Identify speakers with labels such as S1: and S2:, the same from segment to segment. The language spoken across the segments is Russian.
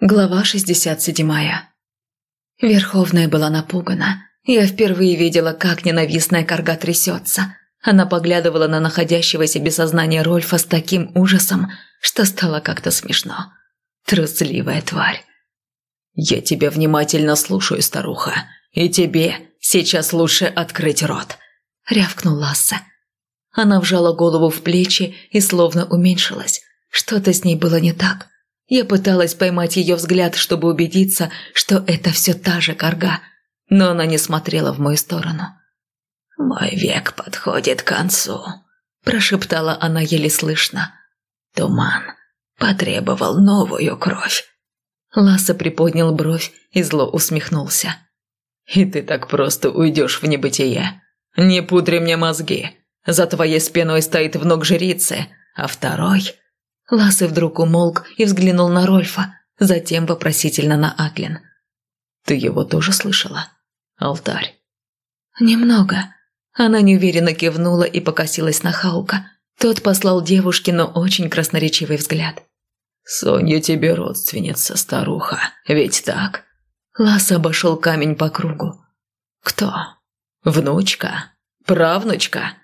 S1: Глава 67. Верховная была напугана. Я впервые видела, как ненавистная корга трясется. Она поглядывала на находящегося без сознания Рольфа с таким ужасом, что стало как-то смешно. Трусливая тварь. «Я тебя внимательно слушаю, старуха, и тебе сейчас лучше открыть рот», – рявкнул Лассе. Она вжала голову в плечи и словно уменьшилась. Что-то с ней было не так. Я пыталась поймать ее взгляд, чтобы убедиться, что это все та же корга, но она не смотрела в мою сторону. «Мой век подходит к концу», – прошептала она еле слышно. «Туман потребовал новую кровь». Ласса приподнял бровь и зло усмехнулся. «И ты так просто уйдешь в небытие. Не пудри мне мозги. За твоей спиной стоит внук жрицы, а второй Лассе вдруг умолк и взглянул на Рольфа, затем вопросительно на Аклин. «Ты его тоже слышала? Алтарь?» «Немного». Она неуверенно кивнула и покосилась на Хаука. Тот послал девушке, но очень красноречивый взгляд. «Соня тебе родственница, старуха, ведь так?» Ласса обошел камень по кругу. «Кто? Внучка? Правнучка?»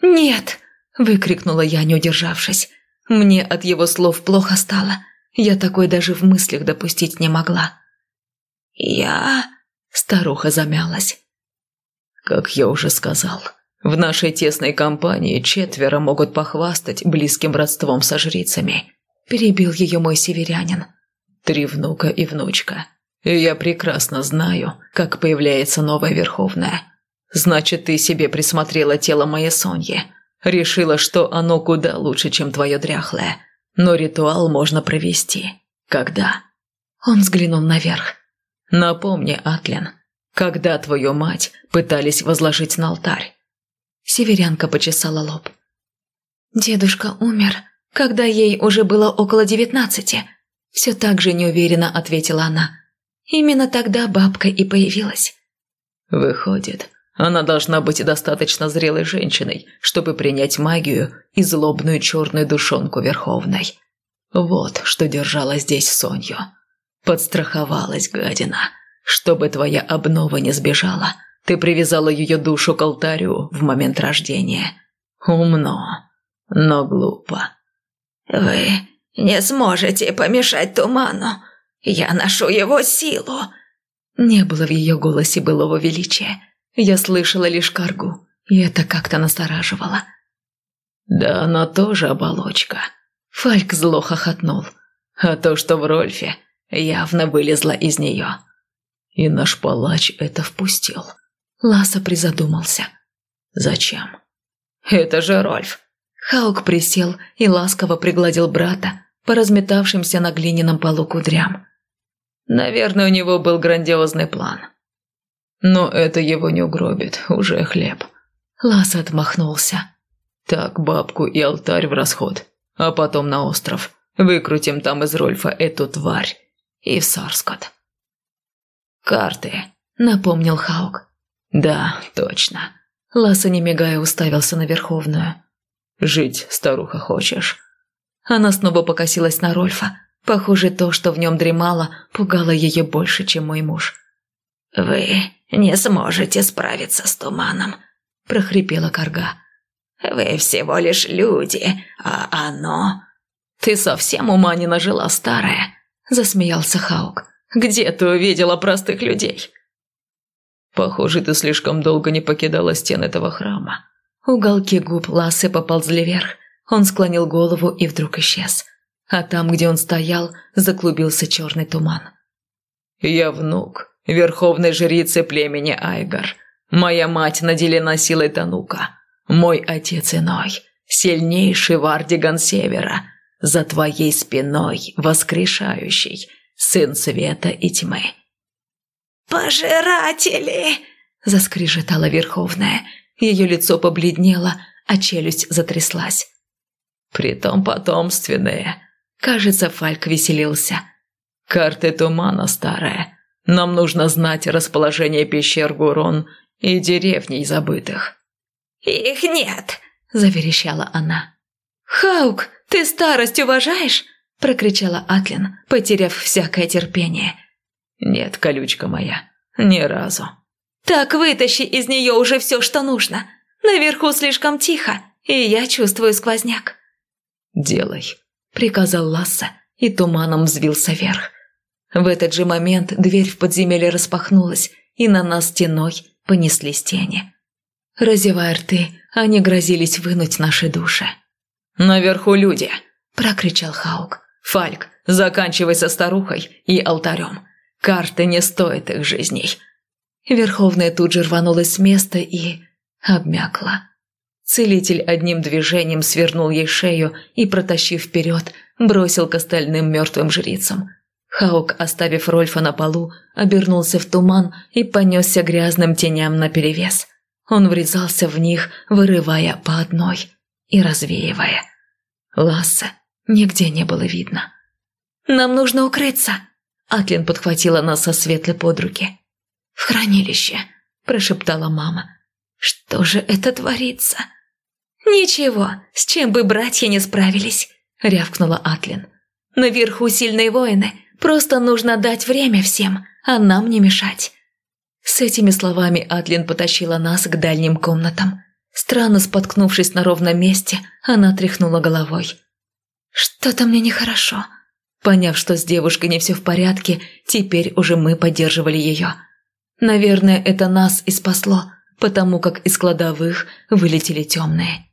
S1: «Нет!» – выкрикнула я, не удержавшись. Мне от его слов плохо стало. Я такой даже в мыслях допустить не могла. «Я...» – старуха замялась. «Как я уже сказал, в нашей тесной компании четверо могут похвастать близким родством со жрицами», – перебил ее мой северянин. «Три внука и внучка. И я прекрасно знаю, как появляется новая Верховная. Значит, ты себе присмотрела тело моей Соньи. Решила, что оно куда лучше, чем твое дряхлое. Но ритуал можно провести. Когда? Он взглянул наверх. Напомни, Атлин, когда твою мать пытались возложить на алтарь? Северянка почесала лоб. Дедушка умер, когда ей уже было около девятнадцати. Все так же неуверенно ответила она. Именно тогда бабка и появилась. Выходит, она должна быть достаточно зрелой женщиной, чтобы принять магию и злобную черную душонку Верховной. Вот что держала здесь Сонью. Подстраховалась гадина. Чтобы твоя обнова не сбежала, ты привязала ее душу к алтарю в момент рождения. Умно, но глупо.
S2: «Вы не сможете помешать туману. Я ношу его силу».
S1: Не было в ее голосе былого величия. Я слышала лишь каргу, и это как-то настораживало. «Да она тоже оболочка», — Фальк зло хохотнул. «А то, что в Рольфе, явно вылезла из нее». И наш палач это впустил. Ласа призадумался. «Зачем?» «Это же Рольф». Хаук присел и ласково пригладил брата по разметавшимся на глиняном полу кудрям. Наверное, у него был грандиозный план. Но это его не угробит, уже хлеб. Лас отмахнулся. Так, бабку и алтарь в расход, а потом на остров. Выкрутим там из Рольфа эту тварь. И в Сарскот. «Карты», — напомнил Хаук. «Да, точно». Ласа, не мигая, уставился на Верховную. «Жить, старуха, хочешь?» Она снова покосилась на Рольфа. Похоже, то, что в нем дремало, пугало ее больше, чем мой муж.
S2: «Вы не сможете справиться с туманом», – прохрипела Карга. «Вы всего лишь люди, а оно...»
S1: «Ты совсем ума не нажила, старая», – засмеялся Хаук. «Где ты увидела простых людей?» «Похоже, ты слишком долго не покидала стен этого храма». Уголки губ Ласы поползли вверх. Он склонил голову и вдруг исчез. А там, где он стоял, заклубился черный туман. «Я внук верховной жрицы племени Айгар. Моя мать наделена силой Танука. Мой отец иной, сильнейший Вардиган Севера, за твоей спиной воскрешающий, сын света и тьмы».
S2: «Пожиратели!» – заскрежетала Верховная.
S1: Ее лицо побледнело, а челюсть затряслась. «Притом потомственные». Кажется, Фальк веселился. «Карты тумана старая, нам нужно знать расположение пещер Гурон и деревней забытых».
S2: «Их нет», –
S1: заверещала она. «Хаук, ты старость уважаешь?» – прокричала Атлин, потеряв всякое терпение.
S2: «Нет, колючка моя, ни разу».
S1: «Так вытащи из нее уже все, что нужно. Наверху слишком тихо, и я чувствую сквозняк».
S2: «Делай», –
S1: приказал Ласса, и туманом взвился вверх. В этот же момент дверь в подземелье распахнулась, и на нас стеной понеслись тени. Разевая рты, они грозились вынуть наши души.
S2: «Наверху люди!»
S1: – прокричал Хаук.
S2: «Фальк, заканчивай со старухой и алтарем. Карты не стоят их жизней».
S1: Верховная тут же рванулась с места и... обмякла. Целитель одним движением свернул ей шею и, протащив вперед, бросил к остальным мертвым жрицам. Хаук, оставив Рольфа на полу, обернулся в туман и понесся грязным теням наперевес. Он врезался в них, вырывая по одной и развеивая. Ласса нигде не было видно. «Нам нужно укрыться!» Атлин подхватила нас со светлой под руки. «В хранилище!» – прошептала мама. «Что же это творится?» «Ничего, с чем бы братья не справились!» – рявкнула Атлин. «Наверху сильные воины, просто нужно дать время всем, а нам не мешать!» С этими словами Атлин потащила нас к дальним комнатам. Странно споткнувшись на ровном месте, она тряхнула головой. «Что-то мне нехорошо». Поняв, что с девушкой не все в порядке, теперь уже мы поддерживали ее. Наверное, это нас и спасло, потому как из кладовых вылетели темные.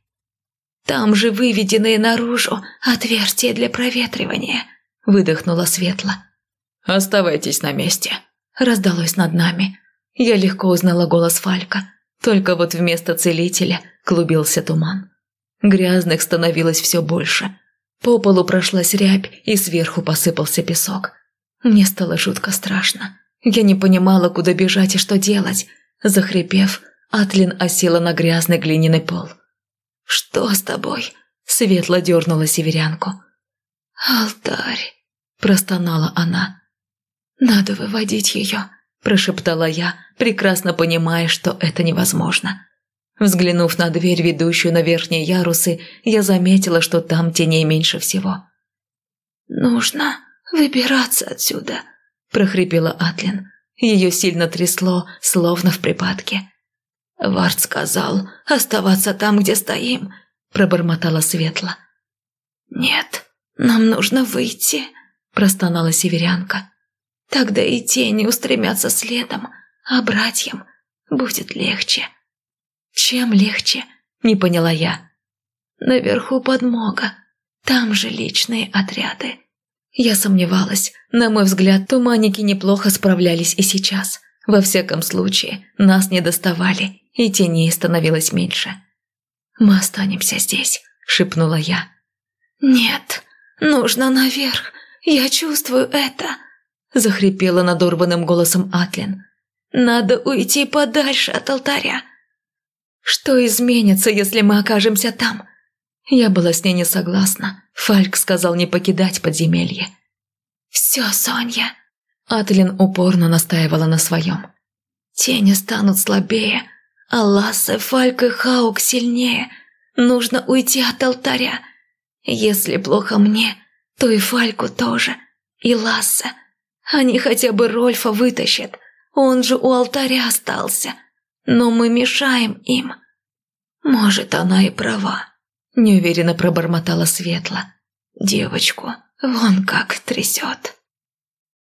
S1: «Там же выведенные наружу отверстия для проветривания», – выдохнула Светла.
S2: «Оставайтесь на месте», –
S1: раздалось над нами. Я легко узнала голос Фалька, только вот вместо целителя клубился туман. Грязных становилось все больше. По полу прошлась рябь, и сверху посыпался песок. Мне стало жутко страшно. Я не понимала, куда бежать и что делать. Захрипев, Атлин осела на грязный глиняный пол. «Что с тобой?» – светло дернула северянку. «Алтарь», – простонала она. «Надо выводить ее», – прошептала я, прекрасно понимая, что это невозможно. Взглянув на дверь, ведущую на верхние ярусы, я заметила, что там теней меньше всего. «Нужно выбираться отсюда», – прохрипела Атлин. Ее сильно трясло, словно в припадке. «Вард сказал оставаться там, где стоим», – пробормотала Светла. «Нет, нам нужно выйти», – простонала северянка. «Тогда и тени устремятся следом, а братьям будет легче». «Чем легче?» – не поняла я. «Наверху подмога, там же личные отряды». Я сомневалась. На мой взгляд, туманники неплохо справлялись и сейчас. Во всяком случае, нас не доставали, и теней становилось меньше. «Мы останемся здесь», – шепнула я. «Нет, нужно наверх, я чувствую это», – захрипела надорванным голосом Атлин. «Надо уйти подальше от алтаря». «Что изменится, если мы окажемся там?» Я была с ней не согласна. Фальк сказал не покидать подземелье. «Все, Соня!» Атлин упорно настаивала на своем. «Тени станут слабее, а Лассе, Фальк и Хаук сильнее. Нужно уйти от алтаря. Если плохо мне, то и Фальку тоже, и Лассе. Они хотя бы Рольфа вытащат, он же у алтаря остался. Но мы мешаем им. Может, она и права». Неуверенно пробормотала Светла. «Девочку вон как трясет».